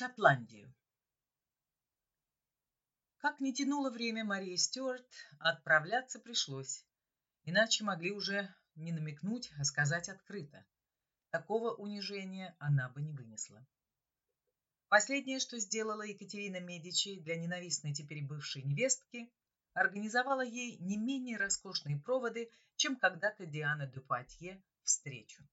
Шотландию. Как не тянуло время Марии Стюарт, отправляться пришлось. Иначе могли уже не намекнуть, а сказать открыто. Такого унижения она бы не вынесла. Последнее, что сделала Екатерина Медичи для ненавистной теперь бывшей невестки, организовала ей не менее роскошные проводы, чем когда-то Диана Дюпатье встречу.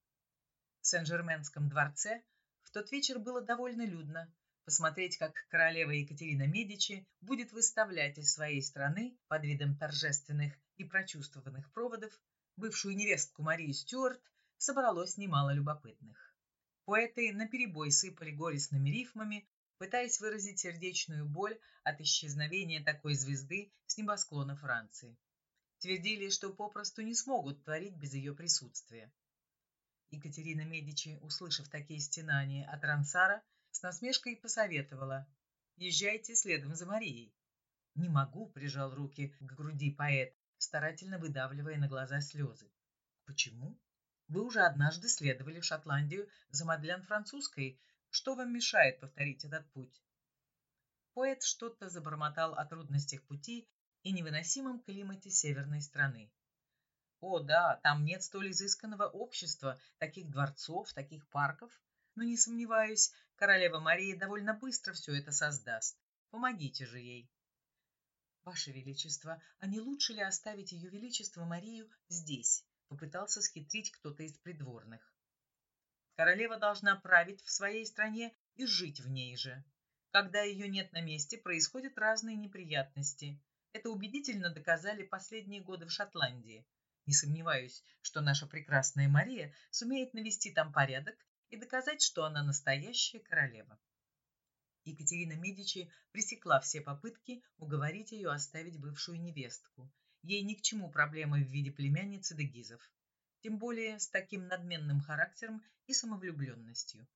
В Сен-Жерменском дворце в тот вечер было довольно людно. Посмотреть, как королева Екатерина Медичи будет выставлять из своей страны под видом торжественных и прочувствованных проводов бывшую невестку Марию Стюарт собралось немало любопытных. Поэты наперебой сыпали горестными рифмами, пытаясь выразить сердечную боль от исчезновения такой звезды с небосклона Франции. Твердили, что попросту не смогут творить без ее присутствия. Екатерина Медичи, услышав такие стенания от Рансара, с насмешкой посоветовала «Езжайте следом за Марией». «Не могу», — прижал руки к груди поэт, старательно выдавливая на глаза слезы. «Почему? Вы уже однажды следовали в Шотландию за Мадлен Французской. Что вам мешает повторить этот путь?» Поэт что-то забормотал о трудностях пути и невыносимом климате северной страны. О, да, там нет столь изысканного общества, таких дворцов, таких парков. Но не сомневаюсь, королева Мария довольно быстро все это создаст. Помогите же ей. Ваше Величество, а не лучше ли оставить Ее Величество Марию здесь? Попытался схитрить кто-то из придворных. Королева должна править в своей стране и жить в ней же. Когда ее нет на месте, происходят разные неприятности. Это убедительно доказали последние годы в Шотландии. Не сомневаюсь, что наша прекрасная Мария сумеет навести там порядок и доказать, что она настоящая королева. Екатерина Медичи пресекла все попытки уговорить ее оставить бывшую невестку. Ей ни к чему проблемы в виде племянницы Дегизов, тем более с таким надменным характером и самовлюбленностью.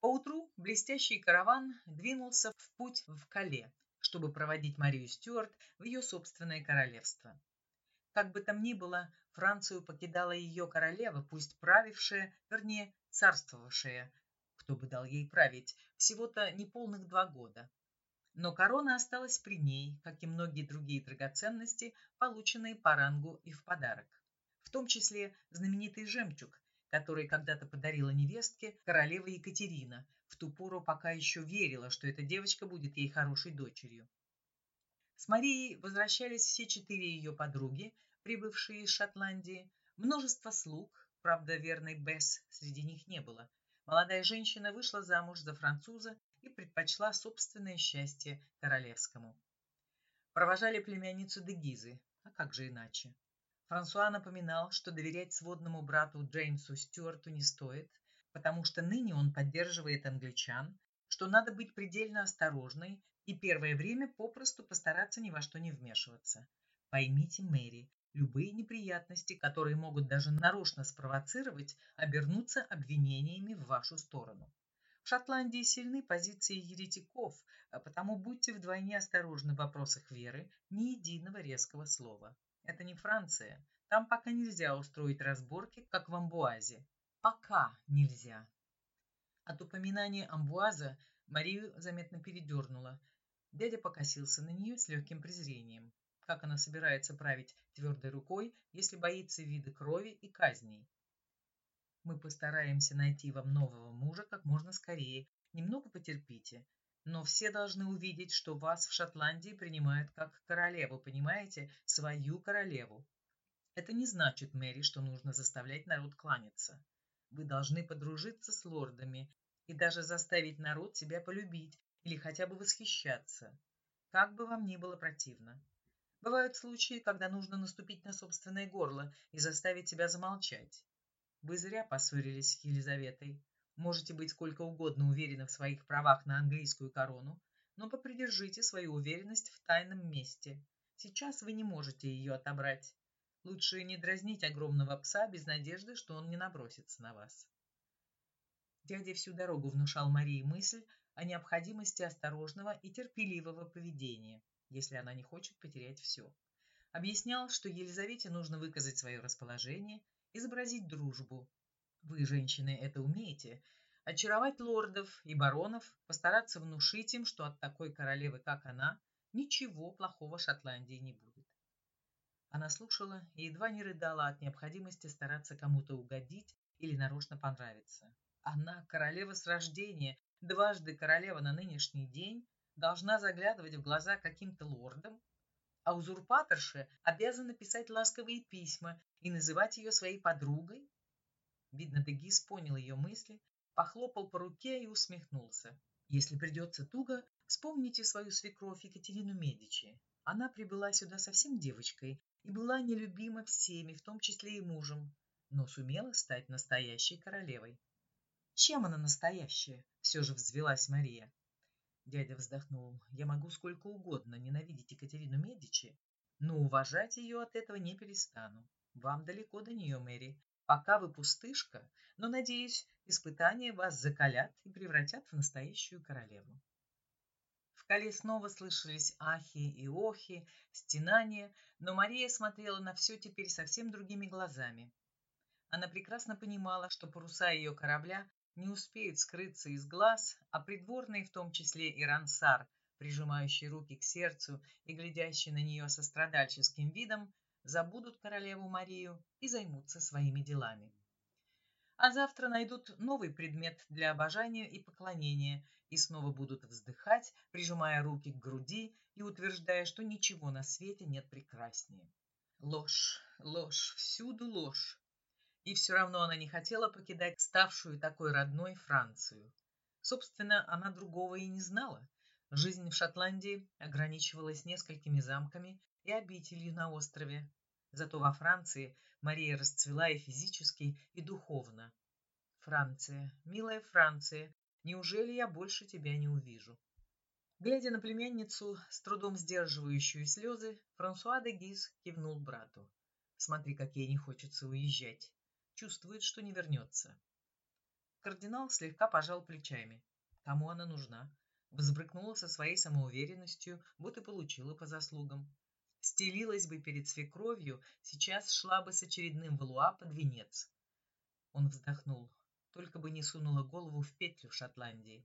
Поутру блестящий караван двинулся в путь в Кале, чтобы проводить Марию Стюарт в ее собственное королевство. Как бы там ни было, Францию покидала ее королева, пусть правившая, вернее, царствовавшая, кто бы дал ей править, всего-то неполных два года. Но корона осталась при ней, как и многие другие драгоценности, полученные по рангу и в подарок. В том числе знаменитый жемчуг, который когда-то подарила невестке королева Екатерина, в ту пору пока еще верила, что эта девочка будет ей хорошей дочерью. С Марией возвращались все четыре ее подруги, прибывшие из Шотландии, множество слуг, правда, верной Бесс среди них не было. Молодая женщина вышла замуж за француза и предпочла собственное счастье королевскому. Провожали племянницу Дегизы, а как же иначе? Франсуа напоминал, что доверять сводному брату Джеймсу Стюарту не стоит, потому что ныне он поддерживает англичан, что надо быть предельно осторожной и первое время попросту постараться ни во что не вмешиваться. Поймите, Мэри, Любые неприятности, которые могут даже нарочно спровоцировать, обернутся обвинениями в вашу сторону. В Шотландии сильны позиции еретиков, а потому будьте вдвойне осторожны в вопросах веры, ни единого резкого слова. Это не Франция. Там пока нельзя устроить разборки, как в Амбуазе. Пока нельзя. От упоминания Амбуаза Марию заметно передернула. Дядя покосился на нее с легким презрением как она собирается править твердой рукой, если боится вида крови и казней. Мы постараемся найти вам нового мужа как можно скорее. Немного потерпите. Но все должны увидеть, что вас в Шотландии принимают как королеву, понимаете? Свою королеву. Это не значит, Мэри, что нужно заставлять народ кланяться. Вы должны подружиться с лордами и даже заставить народ себя полюбить или хотя бы восхищаться. Как бы вам ни было противно. Бывают случаи, когда нужно наступить на собственное горло и заставить себя замолчать. Вы зря поссорились с Елизаветой. Можете быть сколько угодно уверены в своих правах на английскую корону, но попридержите свою уверенность в тайном месте. Сейчас вы не можете ее отобрать. Лучше не дразнить огромного пса без надежды, что он не набросится на вас. Дядя всю дорогу внушал Марии мысль о необходимости осторожного и терпеливого поведения если она не хочет потерять все. Объяснял, что Елизавете нужно выказать свое расположение, изобразить дружбу. Вы, женщины, это умеете. очаровать лордов и баронов, постараться внушить им, что от такой королевы, как она, ничего плохого Шотландии не будет. Она слушала и едва не рыдала от необходимости стараться кому-то угодить или нарочно понравиться. Она, королева с рождения, дважды королева на нынешний день, должна заглядывать в глаза каким-то лордам, а узурпаторша обязана писать ласковые письма и называть ее своей подругой? Видно, Дегис понял ее мысли, похлопал по руке и усмехнулся. Если придется туго, вспомните свою свекровь Екатерину Медичи. Она прибыла сюда совсем девочкой и была нелюбима всеми, в том числе и мужем, но сумела стать настоящей королевой. Чем она настоящая? Все же взвелась Мария. Дядя вздохнул. Я могу сколько угодно ненавидеть Екатерину Медичи, но уважать ее от этого не перестану. Вам далеко до нее, Мэри. Пока вы пустышка, но, надеюсь, испытания вас закалят и превратят в настоящую королеву. В Кале снова слышались ахи и охи, стенания, но Мария смотрела на все теперь совсем другими глазами. Она прекрасно понимала, что паруса ее корабля не успеют скрыться из глаз, а придворные, в том числе и Рансар, прижимающий руки к сердцу и глядящий на нее со страдальческим видом, забудут королеву Марию и займутся своими делами. А завтра найдут новый предмет для обожания и поклонения и снова будут вздыхать, прижимая руки к груди и утверждая, что ничего на свете нет прекраснее. Ложь, ложь, всюду ложь и все равно она не хотела покидать ставшую такой родной Францию. Собственно, она другого и не знала. Жизнь в Шотландии ограничивалась несколькими замками и обителью на острове. Зато во Франции Мария расцвела и физически, и духовно. Франция, милая Франция, неужели я больше тебя не увижу? Глядя на племянницу, с трудом сдерживающую слезы, Франсуа де Гиз кивнул брату. Смотри, как ей не хочется уезжать чувствует, что не вернется. Кардинал слегка пожал плечами. Кому она нужна? Взбрыкнула со своей самоуверенностью, вот и получила по заслугам. Стелилась бы перед свекровью, сейчас шла бы с очередным валуа под венец. Он вздохнул, только бы не сунула голову в петлю в Шотландии.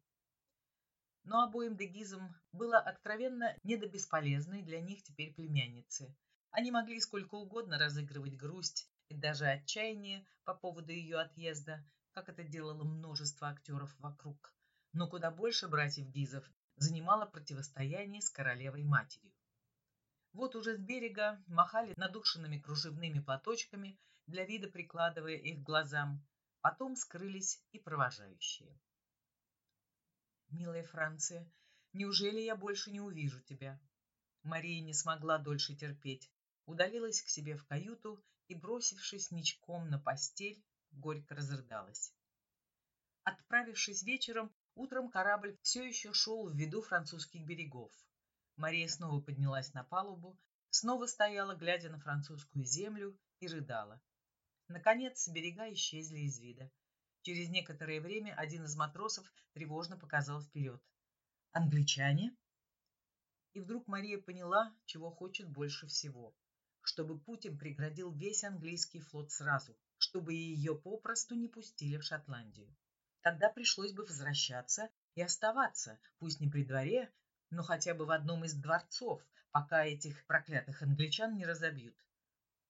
Но обоим дегизам было откровенно не до бесполезной для них теперь племянницы. Они могли сколько угодно разыгрывать грусть и даже отчаяние по поводу ее отъезда, как это делало множество актеров вокруг. Но куда больше братьев Гизов занимало противостояние с королевой-матерью. Вот уже с берега махали надушенными кружевными платочками, для вида прикладывая их к глазам. Потом скрылись и провожающие. «Милая Франция, неужели я больше не увижу тебя?» Мария не смогла дольше терпеть, удалилась к себе в каюту и, бросившись ничком на постель, горько разрыдалась. Отправившись вечером, утром корабль все еще шел в виду французских берегов. Мария снова поднялась на палубу, снова стояла, глядя на французскую землю, и рыдала. Наконец, берега исчезли из вида. Через некоторое время один из матросов тревожно показал вперед. «Англичане?» И вдруг Мария поняла, чего хочет больше всего чтобы Путин преградил весь английский флот сразу, чтобы ее попросту не пустили в Шотландию. Тогда пришлось бы возвращаться и оставаться, пусть не при дворе, но хотя бы в одном из дворцов, пока этих проклятых англичан не разобьют.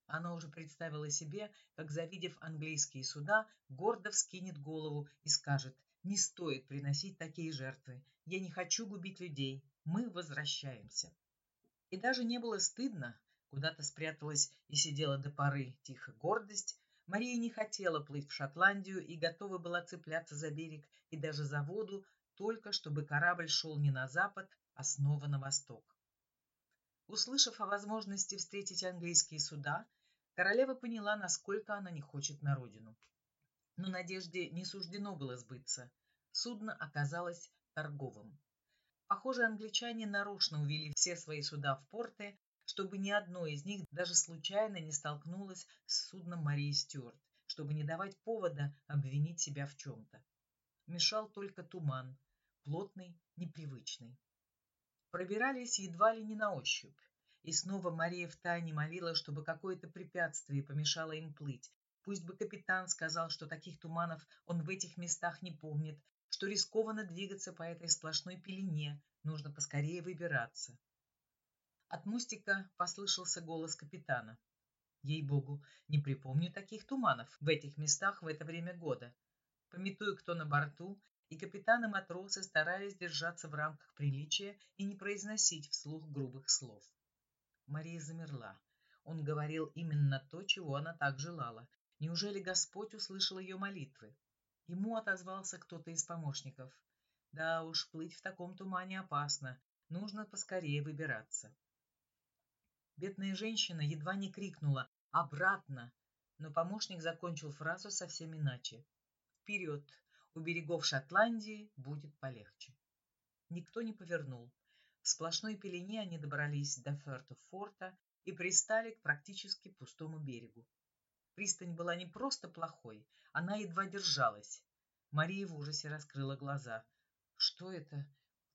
Она уже представила себе, как, завидев английские суда, гордо вскинет голову и скажет «Не стоит приносить такие жертвы. Я не хочу губить людей. Мы возвращаемся». И даже не было стыдно, куда-то спряталась и сидела до поры тихо гордость, Мария не хотела плыть в Шотландию и готова была цепляться за берег и даже за воду, только чтобы корабль шел не на запад, а снова на восток. Услышав о возможности встретить английские суда, королева поняла, насколько она не хочет на родину. Но надежде не суждено было сбыться. Судно оказалось торговым. Похоже, англичане нарочно увели все свои суда в порты, чтобы ни одно из них даже случайно не столкнулось с судном Марии Стюарт, чтобы не давать повода обвинить себя в чем-то. Мешал только туман, плотный, непривычный. Пробирались едва ли не на ощупь. И снова Мария втайне молила, чтобы какое-то препятствие помешало им плыть, Пусть бы капитан сказал, что таких туманов он в этих местах не помнит, что рискованно двигаться по этой сплошной пелене, нужно поскорее выбираться. От мостика послышался голос капитана. Ей-богу, не припомню таких туманов в этих местах в это время года. Пометуя, кто на борту, и капитан и матросы старались держаться в рамках приличия и не произносить вслух грубых слов. Мария замерла. Он говорил именно то, чего она так желала, Неужели Господь услышал ее молитвы? Ему отозвался кто-то из помощников. Да уж, плыть в таком тумане опасно. Нужно поскорее выбираться. Бедная женщина едва не крикнула «Обратно!», но помощник закончил фразу совсем иначе. «Вперед! У берегов Шотландии будет полегче». Никто не повернул. В сплошной пелене они добрались до ферта форта и пристали к практически пустому берегу. Пристань была не просто плохой, она едва держалась. Мария в ужасе раскрыла глаза. «Что это?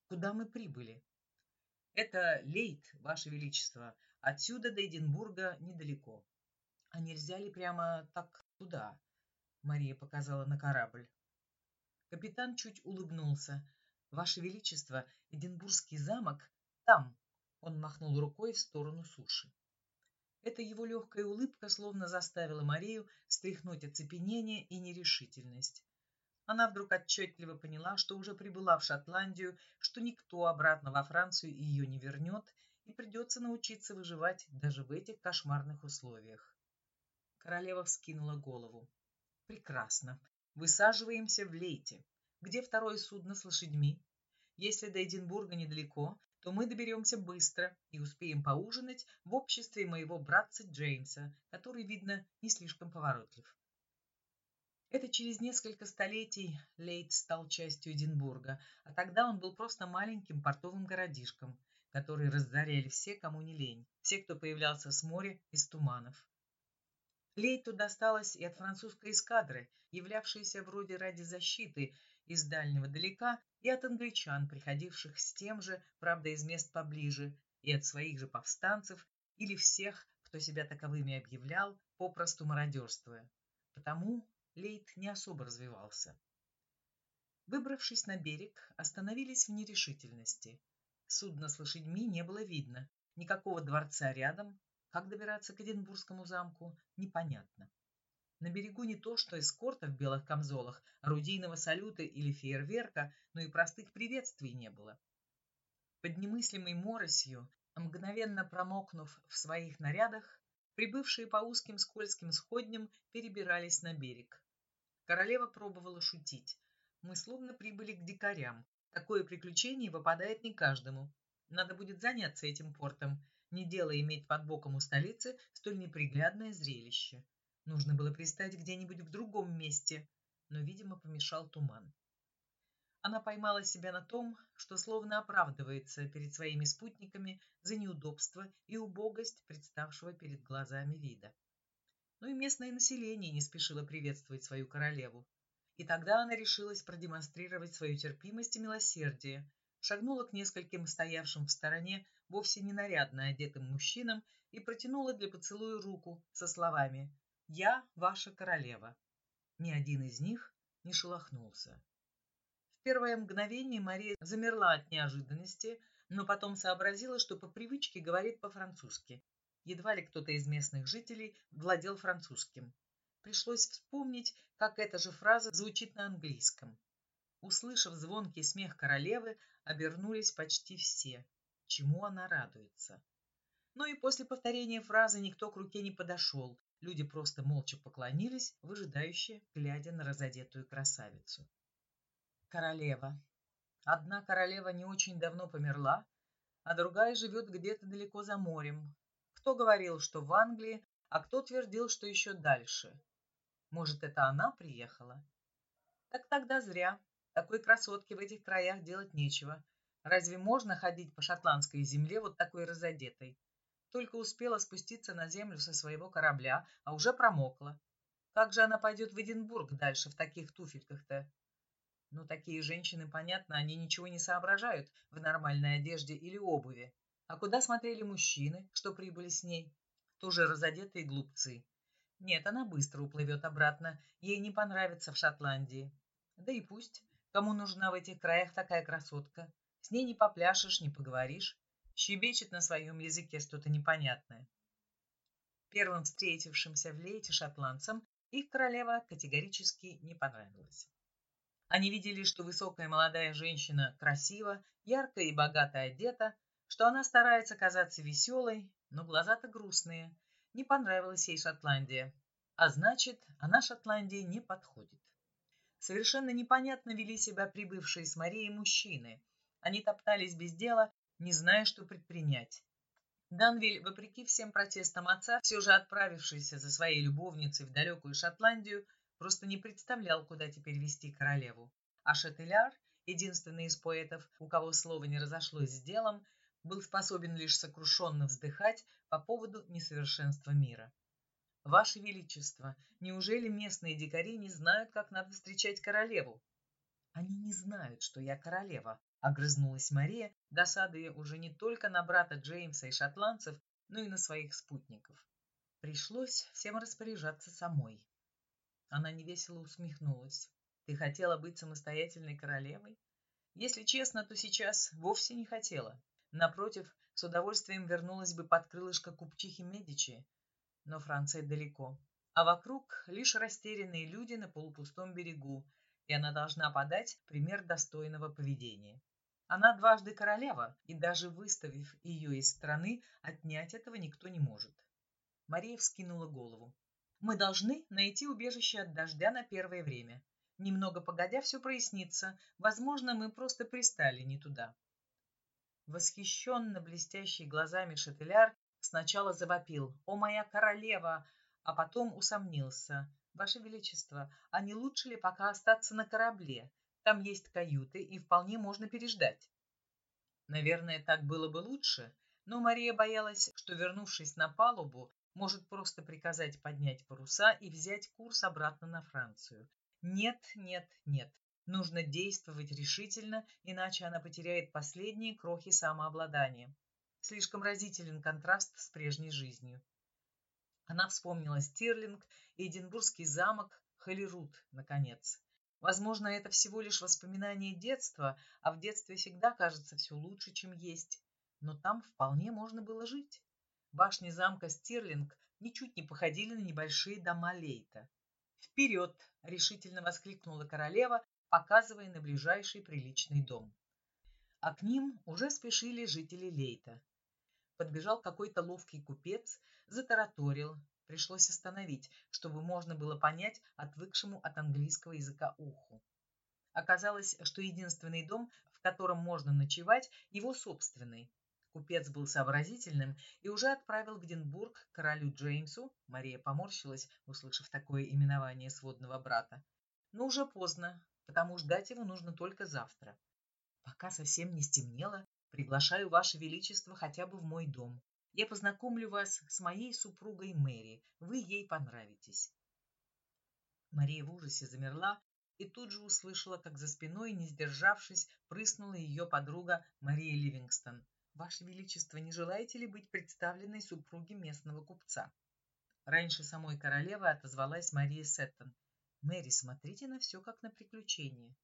Куда мы прибыли?» «Это Лейт, Ваше Величество. Отсюда до Эдинбурга недалеко». «А нельзя ли прямо так туда?» Мария показала на корабль. Капитан чуть улыбнулся. «Ваше Величество, Эдинбургский замок там!» Он махнул рукой в сторону суши. Эта его легкая улыбка словно заставила Марию стряхнуть оцепенение и нерешительность. Она вдруг отчетливо поняла, что уже прибыла в Шотландию, что никто обратно во Францию ее не вернет, и придется научиться выживать даже в этих кошмарных условиях. Королева вскинула голову. «Прекрасно. Высаживаемся в Лейте. Где второе судно с лошадьми? Если до Эдинбурга недалеко, то мы доберемся быстро и успеем поужинать в обществе моего братца Джеймса, который, видно, не слишком поворотлив. Это через несколько столетий Лейт стал частью Эдинбурга, а тогда он был просто маленьким портовым городишком, который разоряли все, кому не лень, все, кто появлялся с моря из туманов. Лейту досталось и от французской эскадры, являвшейся вроде ради защиты из дальнего далека и от англичан, приходивших с тем же, правда, из мест поближе, и от своих же повстанцев, или всех, кто себя таковыми объявлял, попросту мародерствуя. Потому Лейт не особо развивался. Выбравшись на берег, остановились в нерешительности. Судна с лошадьми не было видно, никакого дворца рядом, как добираться к Эдинбургскому замку, непонятно. На берегу не то что эскорта в белых камзолах, орудийного салюта или фейерверка, но и простых приветствий не было. Под немыслимой моросью, мгновенно промокнув в своих нарядах, прибывшие по узким скользким сходням перебирались на берег. Королева пробовала шутить. Мы словно прибыли к дикарям. Такое приключение выпадает не каждому. Надо будет заняться этим портом. Не дело иметь под боком у столицы столь неприглядное зрелище. Нужно было пристать где-нибудь в другом месте, но, видимо, помешал туман. Она поймала себя на том, что словно оправдывается перед своими спутниками за неудобство и убогость представшего перед глазами вида. Но и местное население не спешило приветствовать свою королеву. И тогда она решилась продемонстрировать свою терпимость и милосердие, шагнула к нескольким стоявшим в стороне вовсе не нарядно одетым мужчинам и протянула для поцелуя руку со словами «Я ваша королева». Ни один из них не шелохнулся. В первое мгновение Мария замерла от неожиданности, но потом сообразила, что по привычке говорит по-французски. Едва ли кто-то из местных жителей владел французским. Пришлось вспомнить, как эта же фраза звучит на английском. Услышав звонкий смех королевы, обернулись почти все. Чему она радуется? Но и после повторения фразы никто к руке не подошел, Люди просто молча поклонились, выжидающие, глядя на разодетую красавицу. Королева. Одна королева не очень давно померла, а другая живет где-то далеко за морем. Кто говорил, что в Англии, а кто твердил, что еще дальше. Может, это она приехала? Так тогда зря. Такой красотке в этих краях делать нечего. Разве можно ходить по шотландской земле вот такой разодетой? Только успела спуститься на землю со своего корабля, а уже промокла. Как же она пойдет в Эдинбург дальше в таких туфельках-то? Ну, такие женщины, понятно, они ничего не соображают в нормальной одежде или обуви. А куда смотрели мужчины, что прибыли с ней? Тоже разодетые глупцы. Нет, она быстро уплывет обратно. Ей не понравится в Шотландии. Да и пусть. Кому нужна в этих краях такая красотка? С ней не попляшешь, не поговоришь. Щебечет на своем языке что-то непонятное. Первым встретившимся в Лейте шотландцам их королева категорически не понравилась. Они видели, что высокая молодая женщина красива, ярко и богато одета, что она старается казаться веселой, но глаза-то грустные. Не понравилась ей Шотландия. А значит, она Шотландии не подходит. Совершенно непонятно вели себя прибывшие с Марией мужчины. Они топтались без дела, не зная, что предпринять. Данвиль, вопреки всем протестам отца, все же отправившийся за своей любовницей в далекую Шотландию, просто не представлял, куда теперь вести королеву. А Шателяр, единственный из поэтов, у кого слово не разошлось с делом, был способен лишь сокрушенно вздыхать по поводу несовершенства мира. «Ваше Величество, неужели местные дикари не знают, как надо встречать королеву?» «Они не знают, что я королева», — огрызнулась Мария, досадуя уже не только на брата Джеймса и шотландцев, но и на своих спутников. Пришлось всем распоряжаться самой. Она невесело усмехнулась. Ты хотела быть самостоятельной королевой? Если честно, то сейчас вовсе не хотела. Напротив, с удовольствием вернулась бы под крылышко купчихи Медичи. Но Франция далеко. А вокруг лишь растерянные люди на полупустом берегу, и она должна подать пример достойного поведения. Она дважды королева, и даже выставив ее из страны, отнять этого никто не может. Мария вскинула голову. Мы должны найти убежище от дождя на первое время. Немного погодя, все прояснится. Возможно, мы просто пристали не туда. Восхищенно блестящий глазами Шателяр сначала завопил «О, моя королева!», а потом усомнился. «Ваше Величество, а не лучше ли пока остаться на корабле? Там есть каюты, и вполне можно переждать». Наверное, так было бы лучше, но Мария боялась, что, вернувшись на палубу, может просто приказать поднять паруса и взять курс обратно на Францию. Нет, нет, нет. Нужно действовать решительно, иначе она потеряет последние крохи самообладания. Слишком разителен контраст с прежней жизнью. Она вспомнила Стирлинг, Эдинбургский замок, Холлирут, наконец. Возможно, это всего лишь воспоминание детства, а в детстве всегда кажется все лучше, чем есть. Но там вполне можно было жить. Башни замка Стирлинг ничуть не походили на небольшие дома Лейта. «Вперед!» – решительно воскликнула королева, показывая на ближайший приличный дом. А к ним уже спешили жители Лейта. Подбежал какой-то ловкий купец, затараторил. Пришлось остановить, чтобы можно было понять отвыкшему от английского языка уху. Оказалось, что единственный дом, в котором можно ночевать, его собственный, Купец был сообразительным и уже отправил в Эдинбург королю Джеймсу, Мария поморщилась, услышав такое именование сводного брата. Но уже поздно, потому ждать его нужно только завтра. Пока совсем не стемнело, приглашаю Ваше Величество хотя бы в мой дом. Я познакомлю вас с моей супругой Мэри, вы ей понравитесь. Мария в ужасе замерла и тут же услышала, как за спиной, не сдержавшись, прыснула ее подруга Мария Ливингстон – Ваше Величество, не желаете ли быть представленной супруге местного купца? Раньше самой королевы отозвалась Мария Сеттон. Мэри, смотрите на все как на приключение.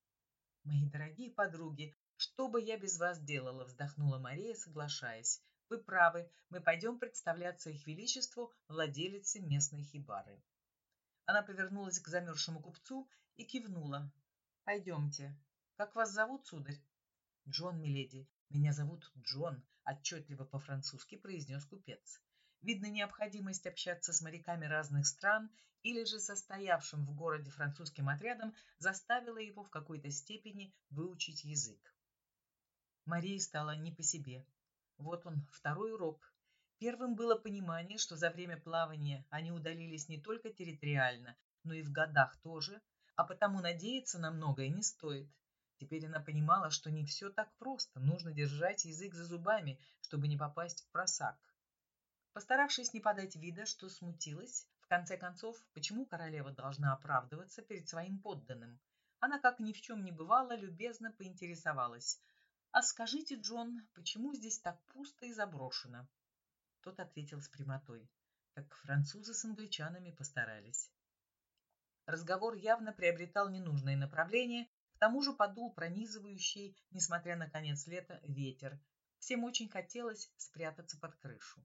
Мои дорогие подруги, что бы я без вас делала, вздохнула Мария, соглашаясь. Вы правы, мы пойдем представляться их величеству, владелице местной хибары. Она повернулась к замерзшему купцу и кивнула. Пойдемте. Как вас зовут, сударь? Джон Миледи. «Меня зовут Джон», – отчетливо по-французски произнес купец. Видно, необходимость общаться с моряками разных стран или же состоявшим в городе французским отрядом заставила его в какой-то степени выучить язык. Марии стало не по себе. Вот он, второй урок. Первым было понимание, что за время плавания они удалились не только территориально, но и в годах тоже, а потому надеяться на многое не стоит. Теперь она понимала, что не все так просто, нужно держать язык за зубами, чтобы не попасть в просак. Постаравшись не подать вида, что смутилась, в конце концов, почему королева должна оправдываться перед своим подданным, она, как ни в чем не бывало, любезно поинтересовалась. «А скажите, Джон, почему здесь так пусто и заброшено?» Тот ответил с прямотой. Так французы с англичанами постарались. Разговор явно приобретал ненужное направление, к тому же подул пронизывающий, несмотря на конец лета, ветер. Всем очень хотелось спрятаться под крышу.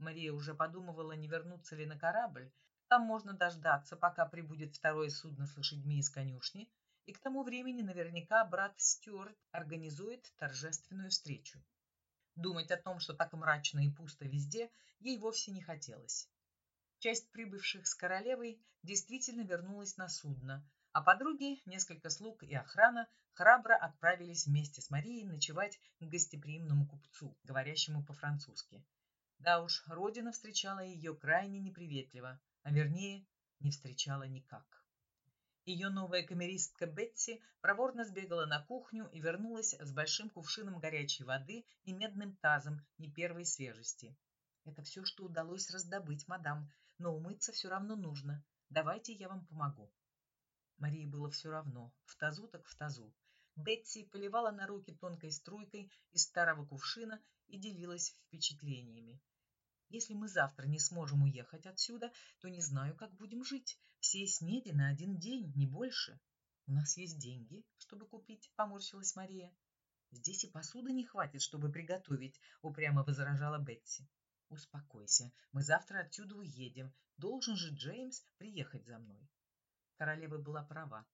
Мария уже подумывала, не вернуться ли на корабль. Там можно дождаться, пока прибудет второе судно с лошадьми из конюшни, и к тому времени наверняка брат Стюарт организует торжественную встречу. Думать о том, что так мрачно и пусто везде, ей вовсе не хотелось. Часть прибывших с королевой действительно вернулась на судно, а подруги, несколько слуг и охрана храбро отправились вместе с Марией ночевать к гостеприимному купцу, говорящему по-французски. Да уж, родина встречала ее крайне неприветливо, а вернее, не встречала никак. Ее новая камеристка Бетси проворно сбегала на кухню и вернулась с большим кувшином горячей воды и медным тазом не первой свежести. «Это все, что удалось раздобыть, мадам, но умыться все равно нужно. Давайте я вам помогу». Марии было все равно, в тазу так в тазу. Бетси поливала на руки тонкой струйкой из старого кувшина и делилась впечатлениями. Если мы завтра не сможем уехать отсюда, то не знаю, как будем жить. Все снеди на один день, не больше. У нас есть деньги, чтобы купить, поморщилась Мария. Здесь и посуды не хватит, чтобы приготовить, упрямо возражала Бетси. Успокойся, мы завтра отсюда уедем. Должен же Джеймс приехать за мной. Королева была права.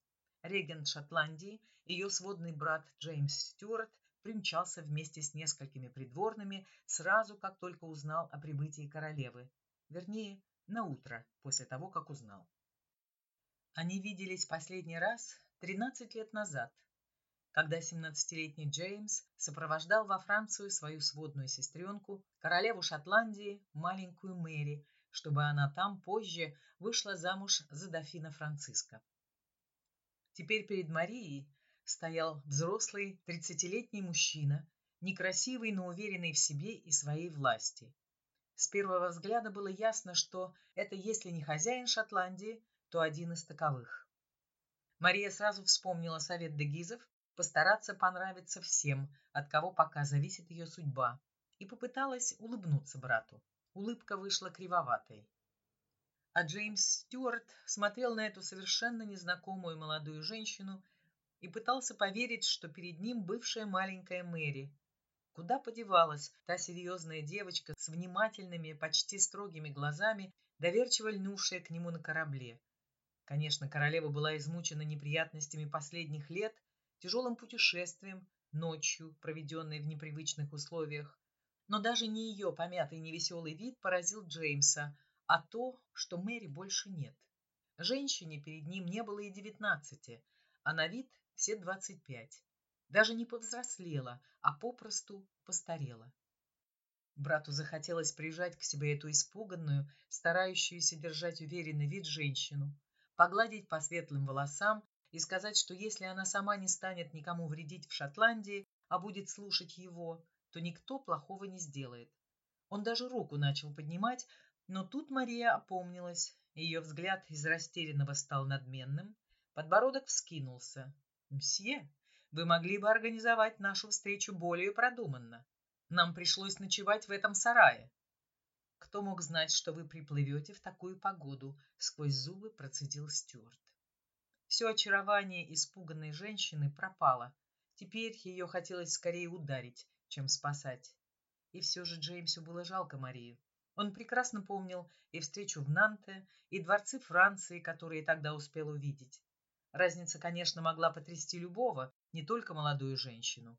Регент Шотландии, ее сводный брат Джеймс Стюарт, примчался вместе с несколькими придворными сразу, как только узнал о прибытии королевы. Вернее, на утро после того, как узнал. Они виделись последний раз 13 лет назад, когда 17-летний Джеймс сопровождал во Францию свою сводную сестренку, королеву Шотландии, маленькую Мэри, чтобы она там позже вышла замуж за дофина Франциска. Теперь перед Марией стоял взрослый тридцатилетний мужчина, некрасивый, но уверенный в себе и своей власти. С первого взгляда было ясно, что это если не хозяин Шотландии, то один из таковых. Мария сразу вспомнила совет Дегизов постараться понравиться всем, от кого пока зависит ее судьба, и попыталась улыбнуться брату. Улыбка вышла кривоватой. А Джеймс Стюарт смотрел на эту совершенно незнакомую молодую женщину и пытался поверить, что перед ним бывшая маленькая Мэри. Куда подевалась та серьезная девочка с внимательными, почти строгими глазами, доверчиво льнувшая к нему на корабле? Конечно, королева была измучена неприятностями последних лет, тяжелым путешествием, ночью, проведенной в непривычных условиях. Но даже не ее помятый невеселый вид поразил Джеймса, а то, что Мэри больше нет. Женщине перед ним не было и девятнадцати, а на вид все двадцать пять. Даже не повзрослела, а попросту постарела. Брату захотелось прижать к себе эту испуганную, старающуюся держать уверенный вид женщину, погладить по светлым волосам и сказать, что если она сама не станет никому вредить в Шотландии, а будет слушать его, то никто плохого не сделает. Он даже руку начал поднимать, но тут Мария опомнилась, ее взгляд из растерянного стал надменным, подбородок вскинулся, «Мсье, вы могли бы организовать нашу встречу более продуманно. Нам пришлось ночевать в этом сарае». «Кто мог знать, что вы приплывете в такую погоду?» — сквозь зубы процедил Стюарт. Все очарование испуганной женщины пропало. Теперь ее хотелось скорее ударить, чем спасать. И все же Джеймсу было жалко Марию. Он прекрасно помнил и встречу в Нанте, и дворцы Франции, которые тогда успел увидеть. Разница, конечно, могла потрясти любого, не только молодую женщину.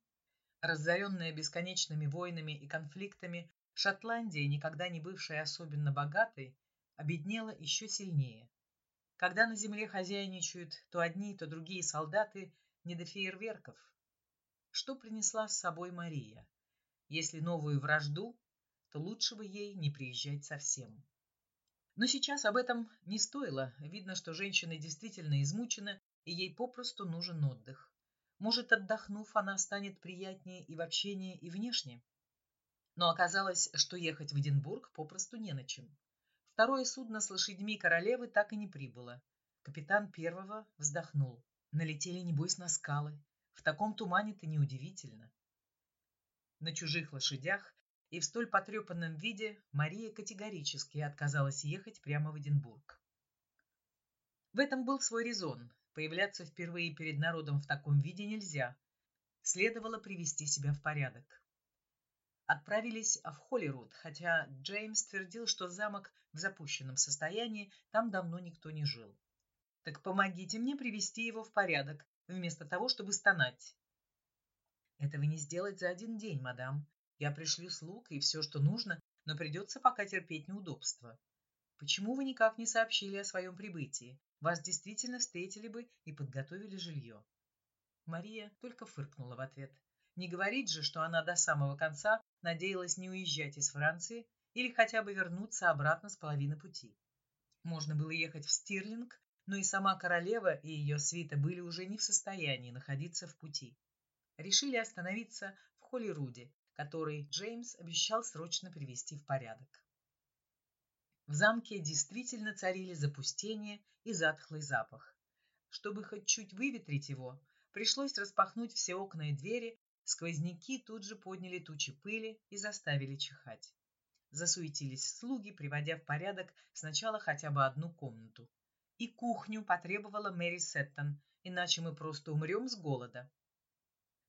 Разоренная бесконечными войнами и конфликтами, Шотландия, никогда не бывшая особенно богатой, обеднела еще сильнее. Когда на земле хозяйничают то одни, то другие солдаты, не до фейерверков. Что принесла с собой Мария? Если новую вражду, то лучше бы ей не приезжать совсем. Но сейчас об этом не стоило. Видно, что женщина действительно измучена и ей попросту нужен отдых. Может, отдохнув, она станет приятнее и в общении, и внешне. Но оказалось, что ехать в Эдинбург попросту не на чем. Второе судно с лошадьми королевы так и не прибыло. Капитан первого вздохнул. Налетели, небось, на скалы. В таком тумане-то неудивительно. На чужих лошадях и в столь потрепанном виде Мария категорически отказалась ехать прямо в Эдинбург. В этом был свой резон. Появляться впервые перед народом в таком виде нельзя. Следовало привести себя в порядок. Отправились в Холлируд, хотя Джеймс твердил, что замок в запущенном состоянии, там давно никто не жил. Так помогите мне привести его в порядок, вместо того, чтобы стонать. Этого не сделать за один день, мадам. Я пришлю слуг и все, что нужно, но придется пока терпеть неудобства. Почему вы никак не сообщили о своем прибытии? Вас действительно встретили бы и подготовили жилье. Мария только фыркнула в ответ. Не говорить же, что она до самого конца надеялась не уезжать из Франции или хотя бы вернуться обратно с половины пути. Можно было ехать в Стирлинг, но и сама королева и ее свита были уже не в состоянии находиться в пути. Решили остановиться в Холлируде, который Джеймс обещал срочно привести в порядок. В замке действительно царили запустение и затхлый запах. Чтобы хоть чуть выветрить его, пришлось распахнуть все окна и двери, сквозняки тут же подняли тучи пыли и заставили чихать. Засуетились слуги, приводя в порядок сначала хотя бы одну комнату. И кухню потребовала Мэри Сеттон, иначе мы просто умрем с голода.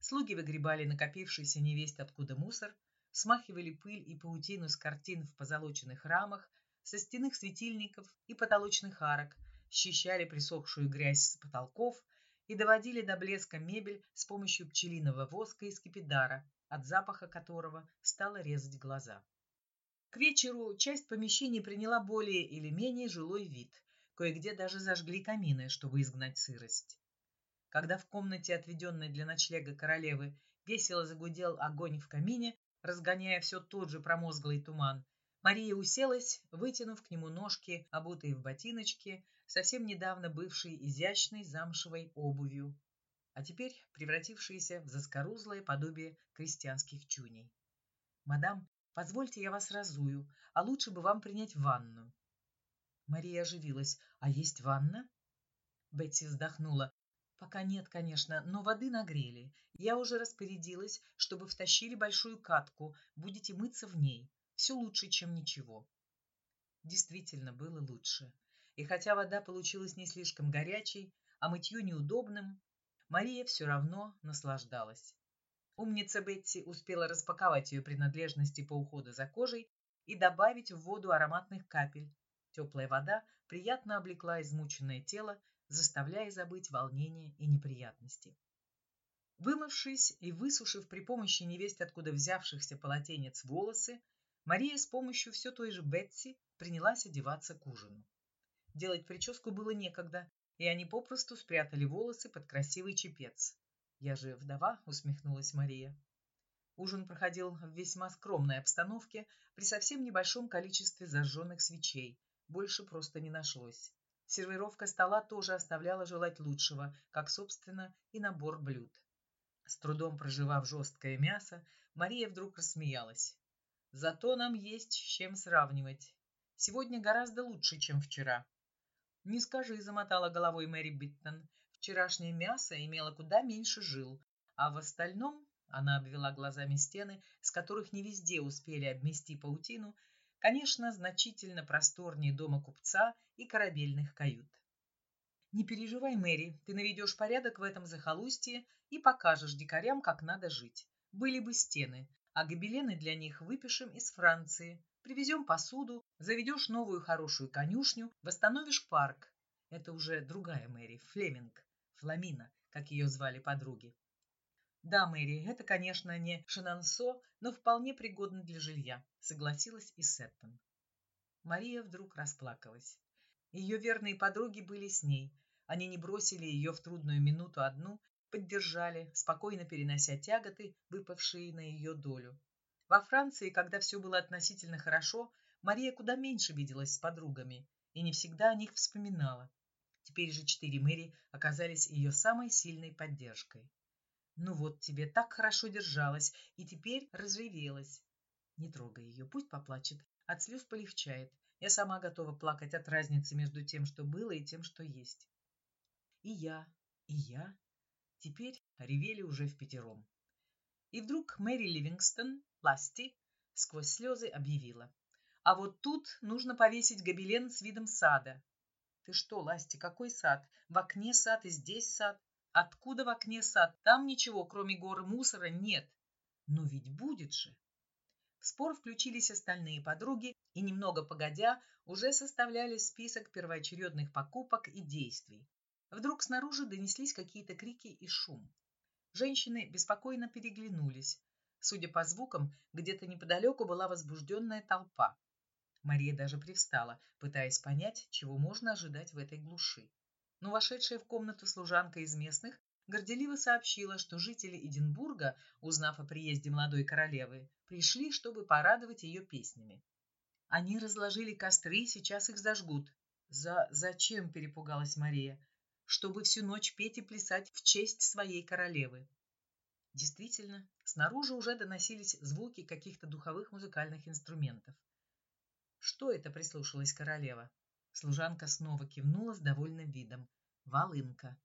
Слуги выгребали накопившийся невесть откуда мусор, смахивали пыль и паутину с картин в позолоченных рамах, со стенных светильников и потолочных арок, счищали присохшую грязь с потолков и доводили до блеска мебель с помощью пчелиного воска и скипидара, от запаха которого стало резать глаза. К вечеру часть помещений приняла более или менее жилой вид, кое-где даже зажгли камины, чтобы изгнать сырость. Когда в комнате, отведенной для ночлега королевы, весело загудел огонь в камине, разгоняя все тот же промозглый туман, Мария уселась, вытянув к нему ножки, обутые в ботиночки, совсем недавно бывшей изящной замшевой обувью, а теперь превратившиеся в заскорузлое подобие крестьянских чуней. «Мадам, позвольте я вас разую, а лучше бы вам принять ванну». Мария оживилась. «А есть ванна?» Бетти вздохнула. Пока нет, конечно, но воды нагрели. Я уже распорядилась, чтобы втащили большую катку, будете мыться в ней. Все лучше, чем ничего. Действительно было лучше. И хотя вода получилась не слишком горячей, а мытью неудобным, Мария все равно наслаждалась. Умница Бетти успела распаковать ее принадлежности по уходу за кожей и добавить в воду ароматных капель. Теплая вода приятно облекла измученное тело заставляя забыть волнение и неприятности. Вымывшись и высушив при помощи невесть откуда взявшихся полотенец волосы, Мария с помощью все той же Бетси принялась одеваться к ужину. Делать прическу было некогда, и они попросту спрятали волосы под красивый чепец. «Я же вдова», — усмехнулась Мария. Ужин проходил в весьма скромной обстановке при совсем небольшом количестве зажженных свечей. Больше просто не нашлось. Сервировка стола тоже оставляла желать лучшего, как, собственно, и набор блюд. С трудом прожевав жесткое мясо, Мария вдруг рассмеялась. «Зато нам есть с чем сравнивать. Сегодня гораздо лучше, чем вчера». «Не скажи», — замотала головой Мэри Биттон. «Вчерашнее мясо имело куда меньше жил, а в остальном...» Она обвела глазами стены, с которых не везде успели обмести паутину, Конечно, значительно просторнее дома купца и корабельных кают. Не переживай, Мэри, ты наведешь порядок в этом захолустье и покажешь дикарям, как надо жить. Были бы стены, а гобелены для них выпишем из Франции. Привезем посуду, заведешь новую хорошую конюшню, восстановишь парк. Это уже другая Мэри, Флеминг, Фламина, как ее звали подруги. Да, Мэри, это, конечно, не Шинансо, но вполне пригодно для жилья, согласилась и Сеттон. Мария вдруг расплакалась. Ее верные подруги были с ней. Они не бросили ее в трудную минуту одну, поддержали, спокойно перенося тяготы, выпавшие на ее долю. Во Франции, когда все было относительно хорошо, Мария куда меньше виделась с подругами и не всегда о них вспоминала. Теперь же четыре Мэри оказались ее самой сильной поддержкой. Ну вот тебе так хорошо держалась, и теперь разревелась. Не трогай ее, пусть поплачет. От слез полегчает. Я сама готова плакать от разницы между тем, что было, и тем, что есть. И я, и я. Теперь ревели уже в пятером. И вдруг Мэри Ливингстон, Пласти, сквозь слезы объявила. А вот тут нужно повесить гобелен с видом сада. Ты что, Ласти, какой сад? В окне сад и здесь сад. Откуда в окне сад? Там ничего, кроме горы мусора, нет. Но ведь будет же. В спор включились остальные подруги и, немного погодя, уже составляли список первоочередных покупок и действий. Вдруг снаружи донеслись какие-то крики и шум. Женщины беспокойно переглянулись. Судя по звукам, где-то неподалеку была возбужденная толпа. Мария даже привстала, пытаясь понять, чего можно ожидать в этой глуши. Но вошедшая в комнату служанка из местных горделиво сообщила, что жители Эдинбурга, узнав о приезде молодой королевы, пришли, чтобы порадовать ее песнями. Они разложили костры, сейчас их зажгут. За зачем перепугалась Мария? Чтобы всю ночь петь и плясать в честь своей королевы. Действительно, снаружи уже доносились звуки каких-то духовых музыкальных инструментов. Что это прислушалась королева? Служанка снова кивнула с довольным видом. Волынка.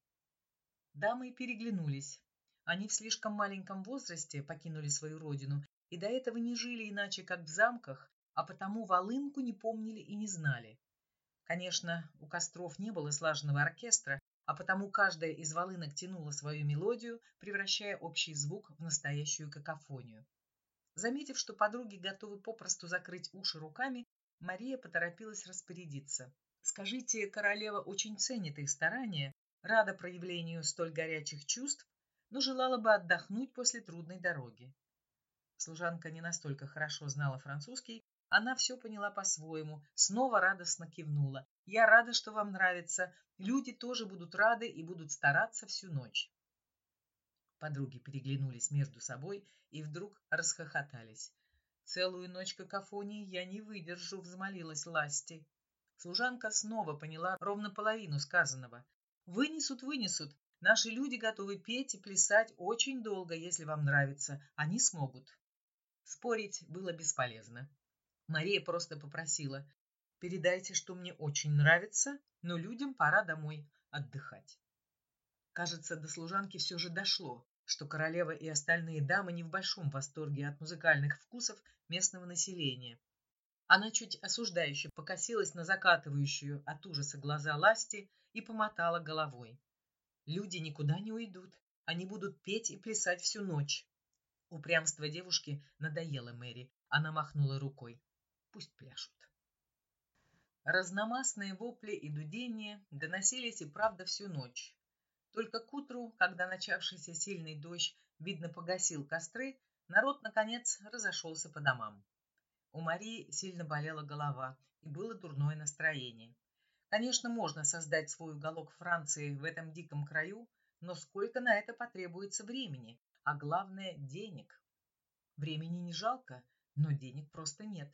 Дамы переглянулись. Они в слишком маленьком возрасте покинули свою родину и до этого не жили иначе, как в замках, а потому волынку не помнили и не знали. Конечно, у костров не было слаженного оркестра, а потому каждая из волынок тянула свою мелодию, превращая общий звук в настоящую какофонию. Заметив, что подруги готовы попросту закрыть уши руками, Мария поторопилась распорядиться. «Скажите, королева очень ценит их старания, рада проявлению столь горячих чувств, но желала бы отдохнуть после трудной дороги». Служанка не настолько хорошо знала французский, она все поняла по-своему, снова радостно кивнула. «Я рада, что вам нравится. Люди тоже будут рады и будут стараться всю ночь». Подруги переглянулись между собой и вдруг расхохотались. «Целую ночь какофонии я не выдержу», — взмолилась Ласти. Служанка снова поняла ровно половину сказанного. «Вынесут, вынесут. Наши люди готовы петь и плясать очень долго, если вам нравится. Они смогут». Спорить было бесполезно. Мария просто попросила, передайте, что мне очень нравится, но людям пора домой отдыхать. Кажется, до служанки все же дошло, что королева и остальные дамы не в большом восторге от музыкальных вкусов местного населения. Она чуть осуждающе покосилась на закатывающую от ужаса глаза Ласти и помотала головой. Люди никуда не уйдут, они будут петь и плясать всю ночь. Упрямство девушки надоело Мэри, она махнула рукой пусть пляшут. Разномастные вопли и дудения доносились и правда всю ночь. Только к утру, когда начавшийся сильный дождь, видно, погасил костры, народ, наконец, разошелся по домам. У Марии сильно болела голова и было дурное настроение. Конечно, можно создать свой уголок Франции в этом диком краю, но сколько на это потребуется времени, а главное – денег. Времени не жалко, но денег просто нет.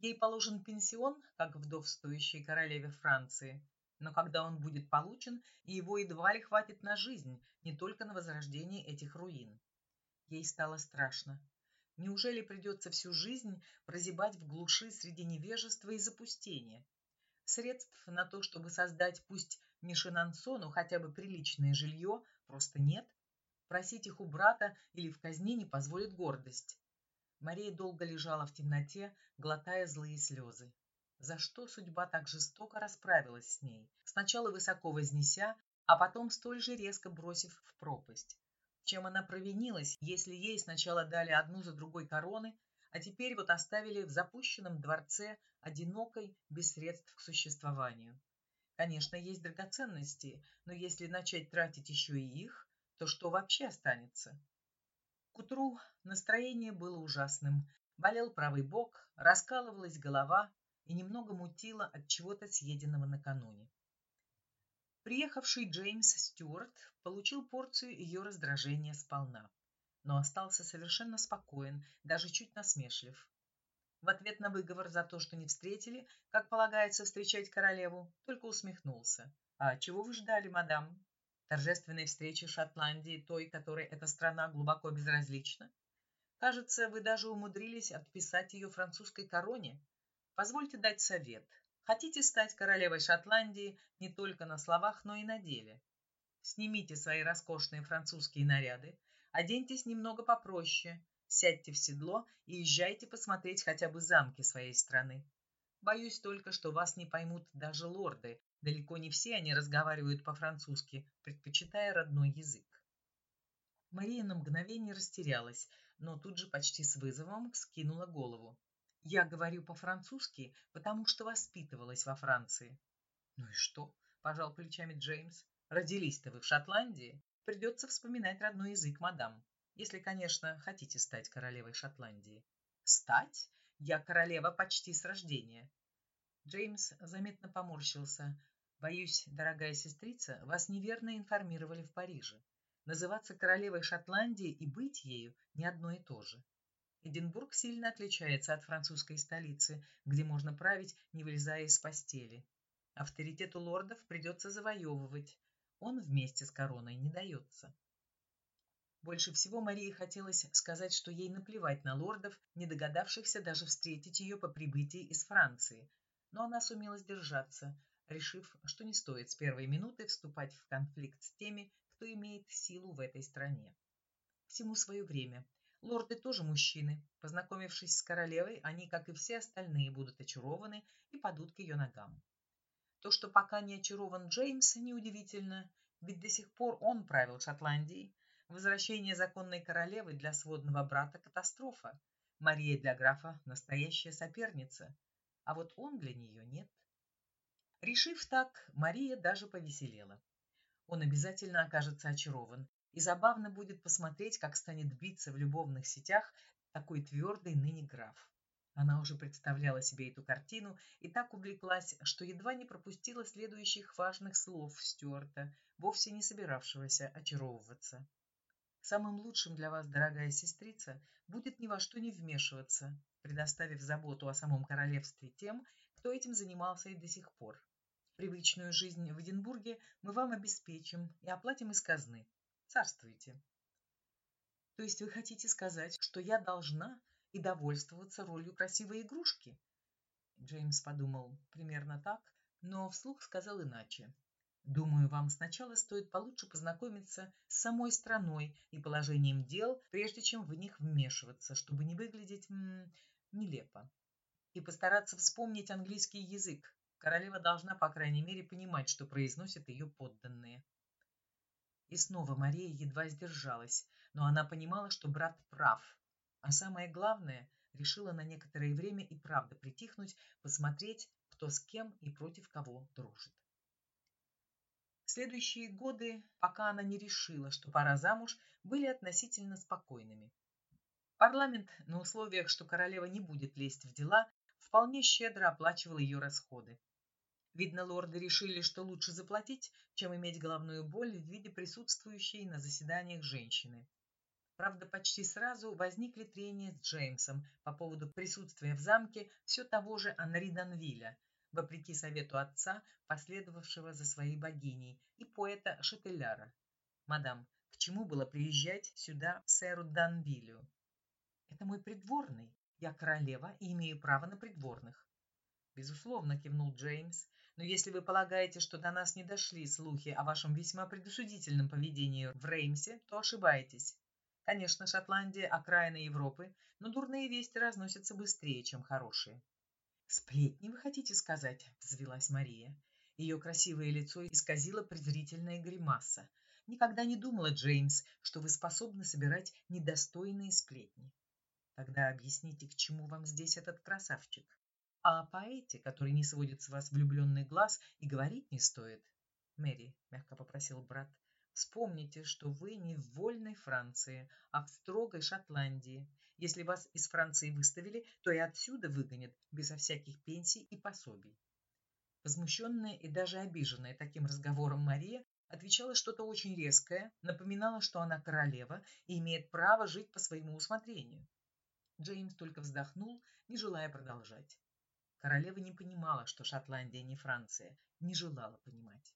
Ей положен пенсион, как вдовствующей королеве Франции, но когда он будет получен, его едва ли хватит на жизнь, не только на возрождение этих руин. Ей стало страшно. Неужели придется всю жизнь прозябать в глуши среди невежества и запустения? Средств на то, чтобы создать пусть не Шинансо, но хотя бы приличное жилье, просто нет. Просить их у брата или в казне не позволит гордость. Мария долго лежала в темноте, глотая злые слезы. За что судьба так жестоко расправилась с ней, сначала высоко вознеся, а потом столь же резко бросив в пропасть? Чем она провинилась, если ей сначала дали одну за другой короны, а теперь вот оставили в запущенном дворце одинокой, без средств к существованию? Конечно, есть драгоценности, но если начать тратить еще и их, то что вообще останется? К утру настроение было ужасным. Болел правый бок, раскалывалась голова и немного мутило от чего-то съеденного накануне. Приехавший Джеймс Стюарт получил порцию ее раздражения сполна, но остался совершенно спокоен, даже чуть насмешлив. В ответ на выговор за то, что не встретили, как полагается встречать королеву, только усмехнулся. «А чего вы ждали, мадам? Торжественной встречи Шотландии, той, которой эта страна глубоко безразлична? Кажется, вы даже умудрились отписать ее французской короне. Позвольте дать совет. Хотите стать королевой Шотландии не только на словах, но и на деле? Снимите свои роскошные французские наряды, оденьтесь немного попроще, Сядьте в седло и езжайте посмотреть хотя бы замки своей страны. Боюсь только, что вас не поймут даже лорды. Далеко не все они разговаривают по-французски, предпочитая родной язык. Мария на мгновение растерялась, но тут же почти с вызовом вскинула голову. «Я говорю по-французски, потому что воспитывалась во Франции». «Ну и что?» – пожал плечами Джеймс. «Родились-то вы в Шотландии. Придется вспоминать родной язык, мадам. Если, конечно, хотите стать королевой Шотландии». «Стать? Я королева почти с рождения. Джеймс заметно поморщился. Боюсь, дорогая сестрица, вас неверно информировали в Париже. Называться королевой Шотландии и быть ею не одно и то же. Эдинбург сильно отличается от французской столицы, где можно править, не вылезая из постели. Авторитет у лордов придется завоевывать. Он вместе с короной не дается. Больше всего Марии хотелось сказать, что ей наплевать на лордов, не догадавшихся даже встретить ее по прибытии из Франции. Но она сумела сдержаться, решив, что не стоит с первой минуты вступать в конфликт с теми, кто имеет силу в этой стране. Всему свое время. Лорды тоже мужчины. Познакомившись с королевой, они, как и все остальные, будут очарованы и падут к ее ногам. То, что пока не очарован Джеймс, неудивительно, ведь до сих пор он правил Шотландией, Возвращение законной королевы для сводного брата – катастрофа. Мария для графа – настоящая соперница. А вот он для нее нет. Решив так, Мария даже повеселела. Он обязательно окажется очарован, и забавно будет посмотреть, как станет биться в любовных сетях такой твердый ныне граф. Она уже представляла себе эту картину и так увлеклась, что едва не пропустила следующих важных слов Стюарта, вовсе не собиравшегося очаровываться. Самым лучшим для вас, дорогая сестрица, будет ни во что не вмешиваться, предоставив заботу о самом королевстве тем, кто этим занимался и до сих пор. Привычную жизнь в Эдинбурге мы вам обеспечим и оплатим из казны. Царствуйте. То есть вы хотите сказать, что я должна и довольствоваться ролью красивой игрушки? Джеймс подумал примерно так, но вслух сказал иначе. Думаю, вам сначала стоит получше познакомиться с самой страной и положением дел, прежде чем в них вмешиваться, чтобы не выглядеть м, нелепо. И постараться вспомнить английский язык. Королева должна, по крайней мере, понимать, что произносят ее подданные. И снова Мария едва сдержалась, но она понимала, что брат прав. А самое главное, решила на некоторое время и правда притихнуть, посмотреть, кто с кем и против кого дружит. Следующие годы, пока она не решила, что пора замуж, были относительно спокойными. Парламент на условиях, что королева не будет лезть в дела, вполне щедро оплачивал ее расходы. Видно, лорды решили, что лучше заплатить, чем иметь головную боль в виде присутствующей на заседаниях женщины. Правда, почти сразу возникли трения с Джеймсом по поводу присутствия в замке все того же Анри Данвиля, вопреки совету отца, последовавшего за своей богиней, и поэта Шателяра. «Мадам, к чему было приезжать сюда сэру Данвилю?» «Это мой придворный. Я королева и имею право на придворных». «Безусловно», — кивнул Джеймс. «Но если вы полагаете, что до нас не дошли слухи о вашем весьма предусудительном поведении в Реймсе, то ошибаетесь. Конечно, Шотландия – окраина Европы, но дурные вести разносятся быстрее, чем хорошие. «Сплетни, вы хотите сказать?» – взвелась Мария. Ее красивое лицо исказило презрительная гримаса. «Никогда не думала, Джеймс, что вы способны собирать недостойные сплетни. Тогда объясните, к чему вам здесь этот красавчик? А о поэте, который не сводит с вас влюбленный глаз, и говорить не стоит». «Мэри», – мягко попросил брат, Вспомните, что вы не в вольной Франции, а в строгой Шотландии. Если вас из Франции выставили, то и отсюда выгонят безо всяких пенсий и пособий. Возмущенная и даже обиженная таким разговором Мария отвечала что-то очень резкое, напоминала, что она королева и имеет право жить по своему усмотрению. Джеймс только вздохнул, не желая продолжать. Королева не понимала, что Шотландия не Франция, не желала понимать.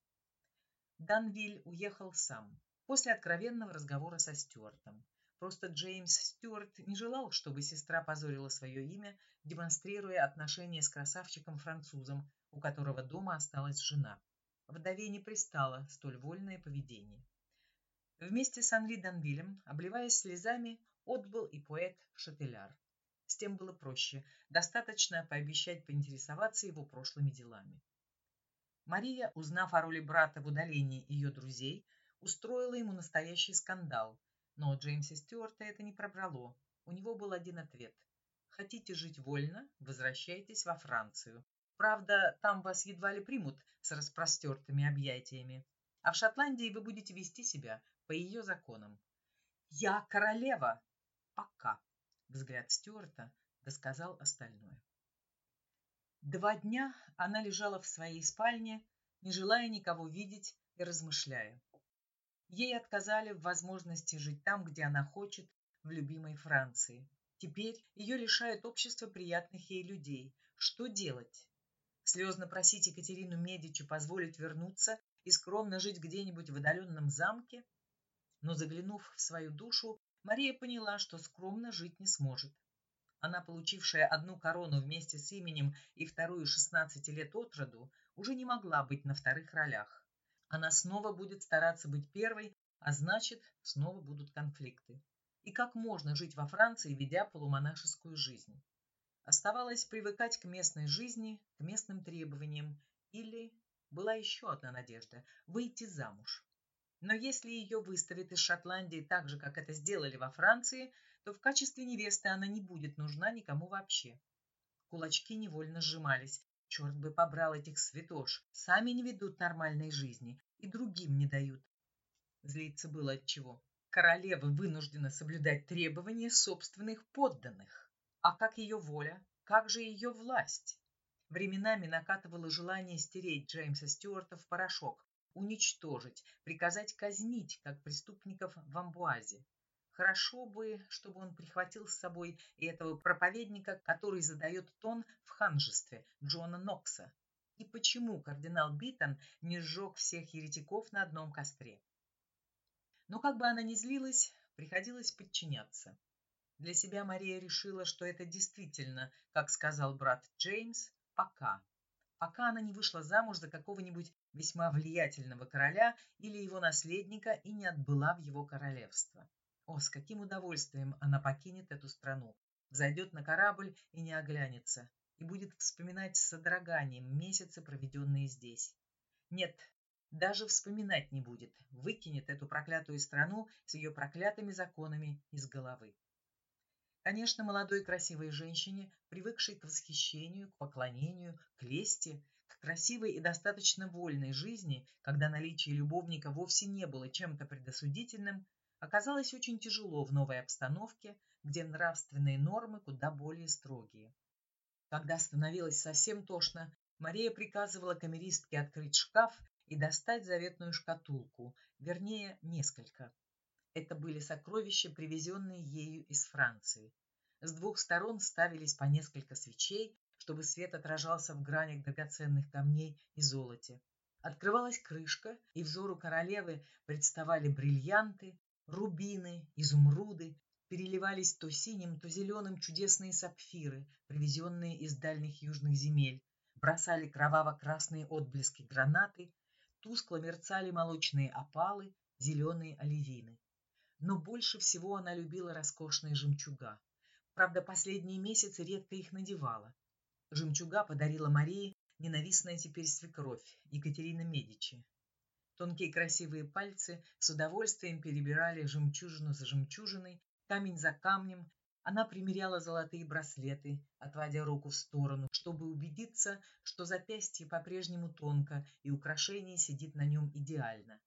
Данвиль уехал сам, после откровенного разговора со Стюартом. Просто Джеймс Стюарт не желал, чтобы сестра позорила свое имя, демонстрируя отношения с красавчиком-французом, у которого дома осталась жена. Вдове не пристало столь вольное поведение. Вместе с Анри Данвилем, обливаясь слезами, отбыл и поэт Шателяр. С тем было проще, достаточно пообещать поинтересоваться его прошлыми делами. Мария, узнав о роли брата в удалении ее друзей, устроила ему настоящий скандал, но Джеймса Стюарта это не пробрало. У него был один ответ. Хотите жить вольно, возвращайтесь во Францию. Правда, там вас едва ли примут с распростертыми объятиями. А в Шотландии вы будете вести себя по ее законам. «Я королева!» «Пока!» Взгляд Стюарта досказал остальное. Два дня она лежала в своей спальне, не желая никого видеть и размышляя. Ей отказали в возможности жить там, где она хочет, в любимой Франции. Теперь ее лишают общества приятных ей людей. Что делать? Слезно просить Екатерину Медичи позволить вернуться и скромно жить где-нибудь в отдаленном замке? Но заглянув в свою душу, Мария поняла, что скромно жить не сможет. Она, получившая одну корону вместе с именем и вторую 16 лет от роду, уже не могла быть на вторых ролях. Она снова будет стараться быть первой, а значит, снова будут конфликты. И как можно жить во Франции, ведя полумонашескую жизнь? Оставалось привыкать к местной жизни, к местным требованиям, или была еще одна надежда – выйти замуж. Но если ее выставят из Шотландии так же, как это сделали во Франции, то в качестве невесты она не будет нужна никому вообще. Кулачки невольно сжимались. Черт бы побрал этих святош. Сами не ведут нормальной жизни и другим не дают. Злиться было от чего. Королева вынуждена соблюдать требования собственных подданных. А как ее воля? Как же ее власть? Временами накатывало желание стереть Джеймса Стюарта в порошок, уничтожить, приказать казнить, как преступников в Амбуазе. Хорошо бы, чтобы он прихватил с собой и этого проповедника, который задает тон в ханжестве, Джона Нокса. И почему кардинал Биттон не сжег всех еретиков на одном костре? Но как бы она ни злилась, приходилось подчиняться. Для себя Мария решила, что это действительно, как сказал брат Джеймс, пока. Пока она не вышла замуж за какого-нибудь весьма влиятельного короля или его наследника и не отбыла в его королевство. О, с каким удовольствием она покинет эту страну, взойдет на корабль и не оглянется, и будет вспоминать с содроганием месяцы, проведенные здесь. Нет, даже вспоминать не будет, выкинет эту проклятую страну с ее проклятыми законами из головы. Конечно, молодой красивой женщине, привыкшей к восхищению, к поклонению, к лести, красивой и достаточно вольной жизни, когда наличие любовника вовсе не было чем-то предосудительным, оказалось очень тяжело в новой обстановке, где нравственные нормы куда более строгие. Когда становилось совсем тошно, Мария приказывала камеристке открыть шкаф и достать заветную шкатулку, вернее, несколько. Это были сокровища, привезенные ею из Франции. С двух сторон ставились по несколько свечей, чтобы свет отражался в гранях драгоценных камней и золоте. Открывалась крышка, и взору королевы представали бриллианты, рубины, изумруды, переливались то синим, то зеленым чудесные сапфиры, привезенные из дальних южных земель, бросали кроваво-красные отблески гранаты, тускло мерцали молочные опалы, зеленые оливины. Но больше всего она любила роскошные жемчуга. Правда, последние месяцы редко их надевала. Жемчуга подарила Марии ненавистная теперь свекровь Екатерина Медичи. Тонкие красивые пальцы с удовольствием перебирали жемчужину за жемчужиной, камень за камнем. Она примеряла золотые браслеты, отводя руку в сторону, чтобы убедиться, что запястье по-прежнему тонко и украшение сидит на нем идеально.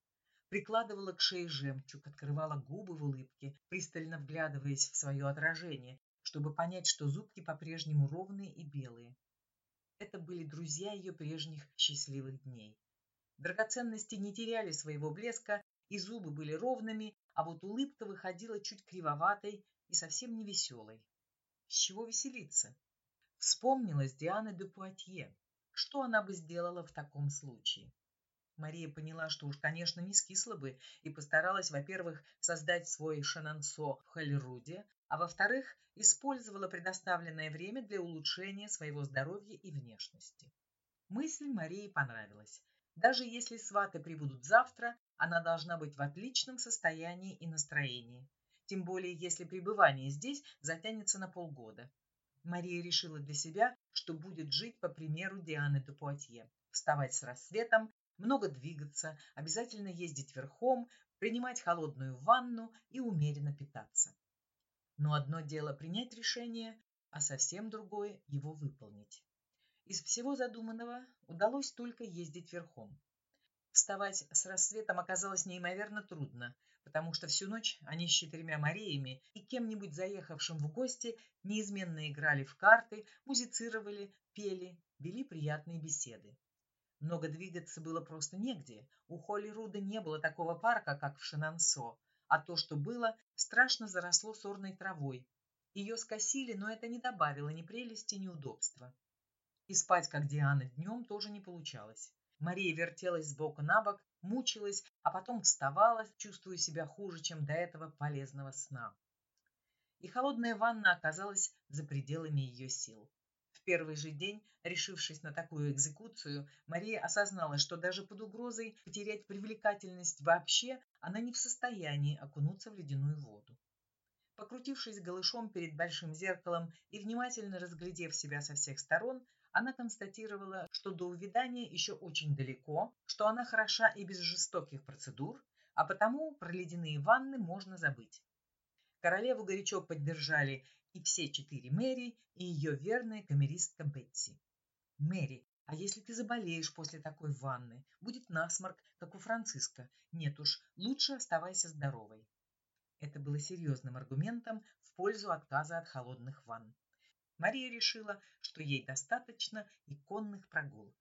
Прикладывала к шее жемчуг, открывала губы в улыбке, пристально вглядываясь в свое отражение, чтобы понять, что зубки по-прежнему ровные и белые. Это были друзья ее прежних счастливых дней. Драгоценности не теряли своего блеска, и зубы были ровными, а вот улыбка выходила чуть кривоватой и совсем не веселой. С чего веселиться? Вспомнилась Диана де Пуатье. Что она бы сделала в таком случае? Мария поняла, что уж, конечно, не скисла бы, и постаралась, во-первых, создать свой шанансо в Хольруде, а во-вторых, использовала предоставленное время для улучшения своего здоровья и внешности. Мысль Марии понравилась. Даже если сваты прибудут завтра, она должна быть в отличном состоянии и настроении. тем более если пребывание здесь затянется на полгода. Мария решила для себя, что будет жить по примеру Дианы де Пуатье. Вставать с рассветом, много двигаться, обязательно ездить верхом, принимать холодную ванну и умеренно питаться. Но одно дело принять решение, а совсем другое его выполнить. Из всего задуманного удалось только ездить верхом. Вставать с рассветом оказалось неимоверно трудно, потому что всю ночь они с четырьмя Мариями и кем-нибудь заехавшим в гости неизменно играли в карты, музицировали, пели, вели приятные беседы. Много двигаться было просто негде. У Холли Руда не было такого парка, как в Шинансо, а то, что было, страшно заросло сорной травой. Ее скосили, но это не добавило ни прелести, ни удобства. И спать, как Диана, днем тоже не получалось. Мария вертелась с боку на бок, мучилась, а потом вставала, чувствуя себя хуже, чем до этого полезного сна. И холодная ванна оказалась за пределами ее сил. В первый же день, решившись на такую экзекуцию, Мария осознала, что даже под угрозой потерять привлекательность вообще, она не в состоянии окунуться в ледяную воду. Покрутившись голышом перед большим зеркалом и внимательно разглядев себя со всех сторон, она констатировала, что до увядания еще очень далеко, что она хороша и без жестоких процедур, а потому про ледяные ванны можно забыть. Королеву горячо поддержали и все четыре Мэри, и ее верная камеристка Бетси. «Мэри, а если ты заболеешь после такой ванны? Будет насморк, как у Франциска. Нет уж, лучше оставайся здоровой». Это было серьезным аргументом в пользу отказа от холодных ванн. Мария решила, что ей достаточно и конных прогулок.